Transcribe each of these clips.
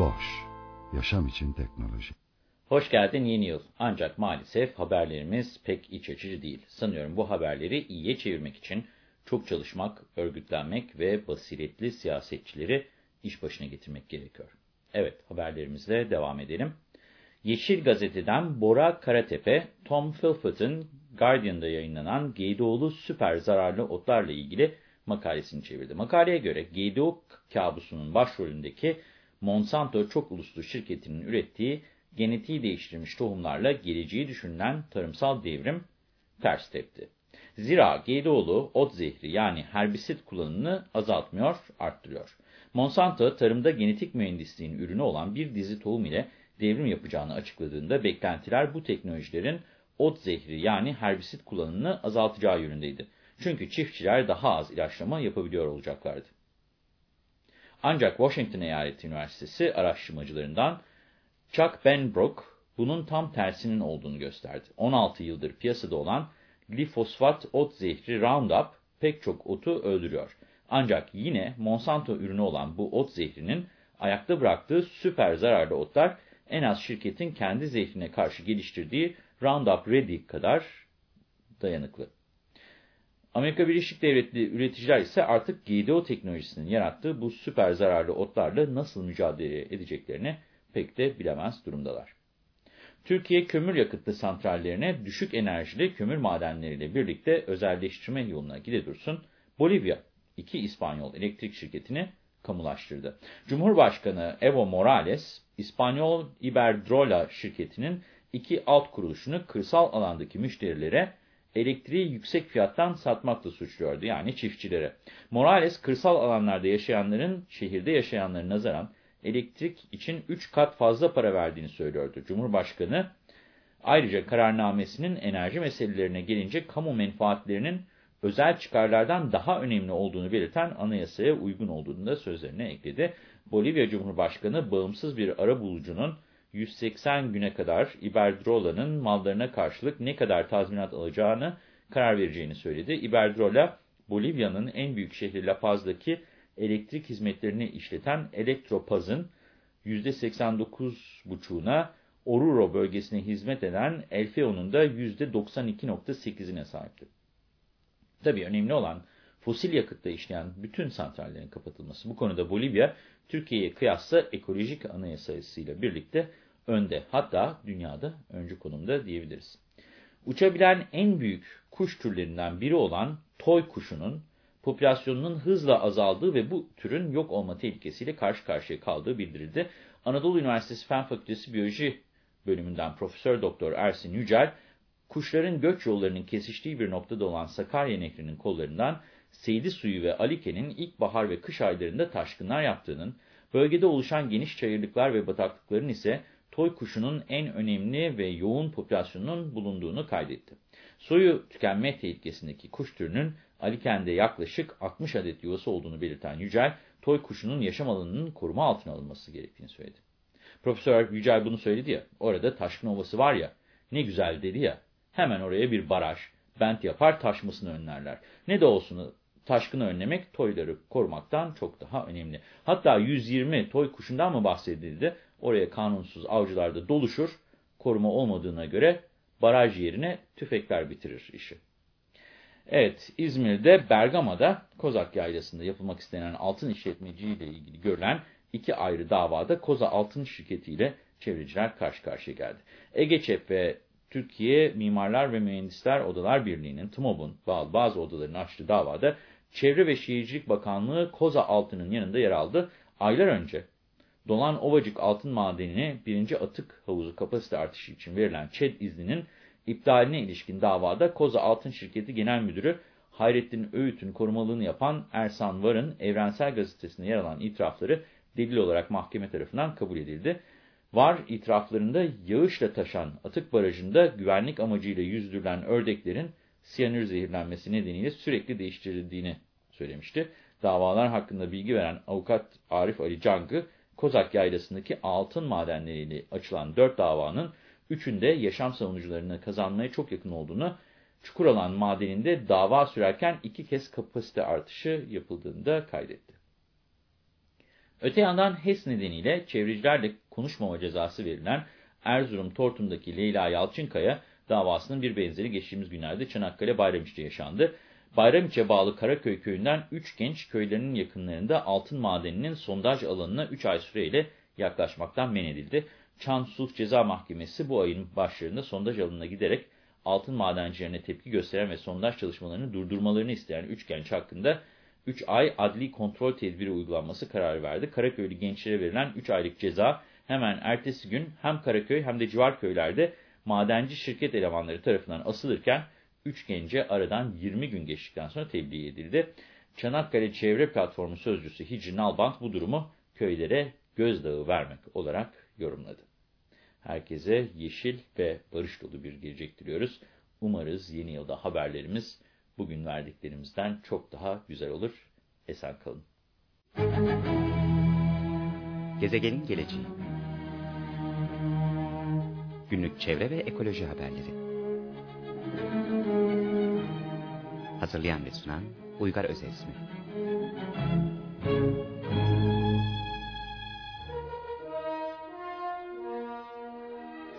Boş, yaşam için teknoloji. Hoş geldin yeni yıl. Ancak maalesef haberlerimiz pek iç açıcı değil. Sanıyorum bu haberleri iyiye çevirmek için çok çalışmak, örgütlenmek ve basiretli siyasetçileri iş başına getirmek gerekiyor. Evet, haberlerimizle devam edelim. Yeşil Gazete'den Bora Karatepe, Tom Philpott'ın Guardian'da yayınlanan GDO'lu süper zararlı otlarla ilgili makalesini çevirdi. Makaleye göre GDO kabusunun başrolündeki Monsanto çok uluslu şirketinin ürettiği genetiği değiştirilmiş tohumlarla geleceği düşünülen tarımsal devrim ters tepti. Zira GDO'lu ot zehri yani herbisit kullanımını azaltmıyor, arttırıyor. Monsanto tarımda genetik mühendisliğin ürünü olan bir dizi tohum ile devrim yapacağını açıkladığında beklentiler bu teknolojilerin ot zehri yani herbisit kullanımını azaltacağı yönündeydi. Çünkü çiftçiler daha az ilaçlama yapabiliyor olacaklardı. Ancak Washington Eyaleti Üniversitesi araştırmacılarından Chuck Benbrook bunun tam tersinin olduğunu gösterdi. 16 yıldır piyasada olan glifosfat ot zehri Roundup pek çok otu öldürüyor. Ancak yine Monsanto ürünü olan bu ot zehrinin ayakta bıraktığı süper zararlı otlar en az şirketin kendi zehrine karşı geliştirdiği Roundup Ready kadar dayanıklı. Amerika Birleşik Devletleri üreticiler ise artık GDO teknolojisinin yarattığı bu süper zararlı otlarla nasıl mücadele edeceklerini pek de bilemez durumdalar. Türkiye kömür yakıtlı santrallerine düşük enerjili kömür madenleriyle birlikte özelleştirme yoluna gide dursun, Bolivya iki İspanyol elektrik şirketini kamulaştırdı. Cumhurbaşkanı Evo Morales, İspanyol Iberdrola şirketinin iki alt kuruluşunu kırsal alandaki müşterilere elektriği yüksek fiyattan satmakla suçluyordu, yani çiftçilere. Morales, kırsal alanlarda yaşayanların şehirde yaşayanların nazaran elektrik için 3 kat fazla para verdiğini söylüyordu. Cumhurbaşkanı ayrıca kararnamesinin enerji meselelerine gelince kamu menfaatlerinin özel çıkarlardan daha önemli olduğunu belirten anayasaya uygun olduğunu da sözlerine ekledi. Bolivya Cumhurbaşkanı bağımsız bir ara bulucunun 180 güne kadar Iberdrola'nın mallarına karşılık ne kadar tazminat alacağını karar vereceğini söyledi. Iberdrola, Bolivya'nın en büyük şehri La Paz'daki elektrik hizmetlerini işleten Elektropaz'ın %89,5'una Oruro bölgesine hizmet eden Elfeo'nun da %92,8'ine sahipti. Tabii önemli olan fosil yakıtta işleyen bütün santrallerin kapatılması. Bu konuda Bolivya, Türkiye'ye kıyasla ekolojik anayasasıyla birlikte önde. Hatta dünyada öncü konumda diyebiliriz. Uçabilen en büyük kuş türlerinden biri olan toy kuşunun popülasyonunun hızla azaldığı ve bu türün yok olma tehlikesiyle karşı karşıya kaldığı bildirildi. Anadolu Üniversitesi Fen Fakültesi Biyoloji bölümünden Profesör Doktor Ersin Yücel, kuşların göç yollarının kesiştiği bir noktada olan Sakarya Nehri'nin kollarından Seydi Suyu ve Alike'nin ilkbahar ve kış aylarında taşkınlar yaptığının, bölgede oluşan geniş çayırlıklar ve bataklıkların ise toy kuşunun en önemli ve yoğun popülasyonunun bulunduğunu kaydetti. Soyu tükenme tehlikesindeki kuş türünün Aliken'de yaklaşık 60 adet yuvası olduğunu belirten Yücel, toy kuşunun yaşam alanının koruma altına alınması gerektiğini söyledi. Profesör Yücel bunu söyledi ya, orada taşkın ovası var ya, ne güzel dedi ya, hemen oraya bir baraj, bent yapar taşmasını önlerler. Ne de olsun taşkını önlemek toyları korumaktan çok daha önemli. Hatta 120 toy kuşundan mı bahsedildi? Oraya kanunsuz avcılar da doluşur. Koruma olmadığına göre baraj yerine tüfekler bitirir işi. Evet, İzmir'de Bergama'da Kozak Yaylası'nda yapılmak istenen altın işletmeciyle ilgili görülen iki ayrı davada Koza Altın Şirketi ile çevreciler karşı karşıya geldi. Egeçep ve Türkiye Mimarlar ve Mühendisler Odalar Birliği'nin TMOB'un bağlı bazı odaların açtığı davada Çevre ve Şehircilik Bakanlığı Koza Altı'nın yanında yer aldı. Aylar önce Dolan Ovacık Altın Madeni'ne birinci atık havuzu kapasite artışı için verilen ÇED izninin iptaline ilişkin davada Koza Altın Şirketi Genel Müdürü Hayrettin Öğüt'ün korumalığını yapan Ersan Var'ın Evrensel Gazetesi'nde yer alan itirafları delil olarak mahkeme tarafından kabul edildi. Var itiraflarında yağışla taşan atık barajında güvenlik amacıyla yüzdürülen ördeklerin siyanür zehirlenmesi nedeniyle sürekli değiştirildiğini söylemişti. Davalar hakkında bilgi veren avukat Arif Ali Cangı, Kozak Yaylası'ndaki altın madenleriyle açılan dört davanın üçünde yaşam savunucularını kazanmaya çok yakın olduğunu, Çukuralan madeninde dava sürerken iki kez kapasite artışı yapıldığını da kaydetti. Öte yandan HES nedeniyle çevrecilerle konuşmama cezası verilen Erzurum Tortum'daki Leyla Yalçınkaya davasının bir benzeri geçtiğimiz günlerde Çanakkale Bayramiç'te yaşandı. Bayramiç'e bağlı Karaköy köyünden 3 genç köylerinin yakınlarında altın madeninin sondaj alanına 3 ay süreyle yaklaşmaktan men edildi. Çan Sulh Ceza Mahkemesi bu ayın başlarında sondaj alanına giderek altın madencilerine tepki gösteren ve sondaj çalışmalarını durdurmalarını isteyen 3 genç hakkında 3 ay adli kontrol tedbiri uygulanması kararı verdi. Karaköylü gençlere verilen 3 aylık ceza hemen ertesi gün hem Karaköy hem de civar köylerde madenci şirket elemanları tarafından asılırken 3 gence aradan 20 gün geçtikten sonra tebliğ edildi. Çanakkale Çevre Platformu Sözcüsü Hicri Nalbant bu durumu köylere gözdağı vermek olarak yorumladı. Herkese yeşil ve barış dolu bir gelecek diliyoruz. Umarız yeni yılda haberlerimiz bugün verdiklerimizden çok daha güzel olur. Esen kalın. Gezegenin geleceği Günlük çevre ve ekoloji haberleri. Hazırlayan ve sunan Uygar Özesmi.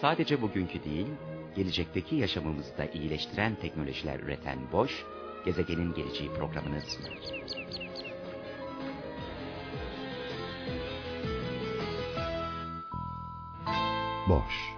Sadece bugünkü değil, gelecekteki yaşamımızı da iyileştiren teknolojiler üreten Boş, gezegenin geleceği programını sunar. Boş,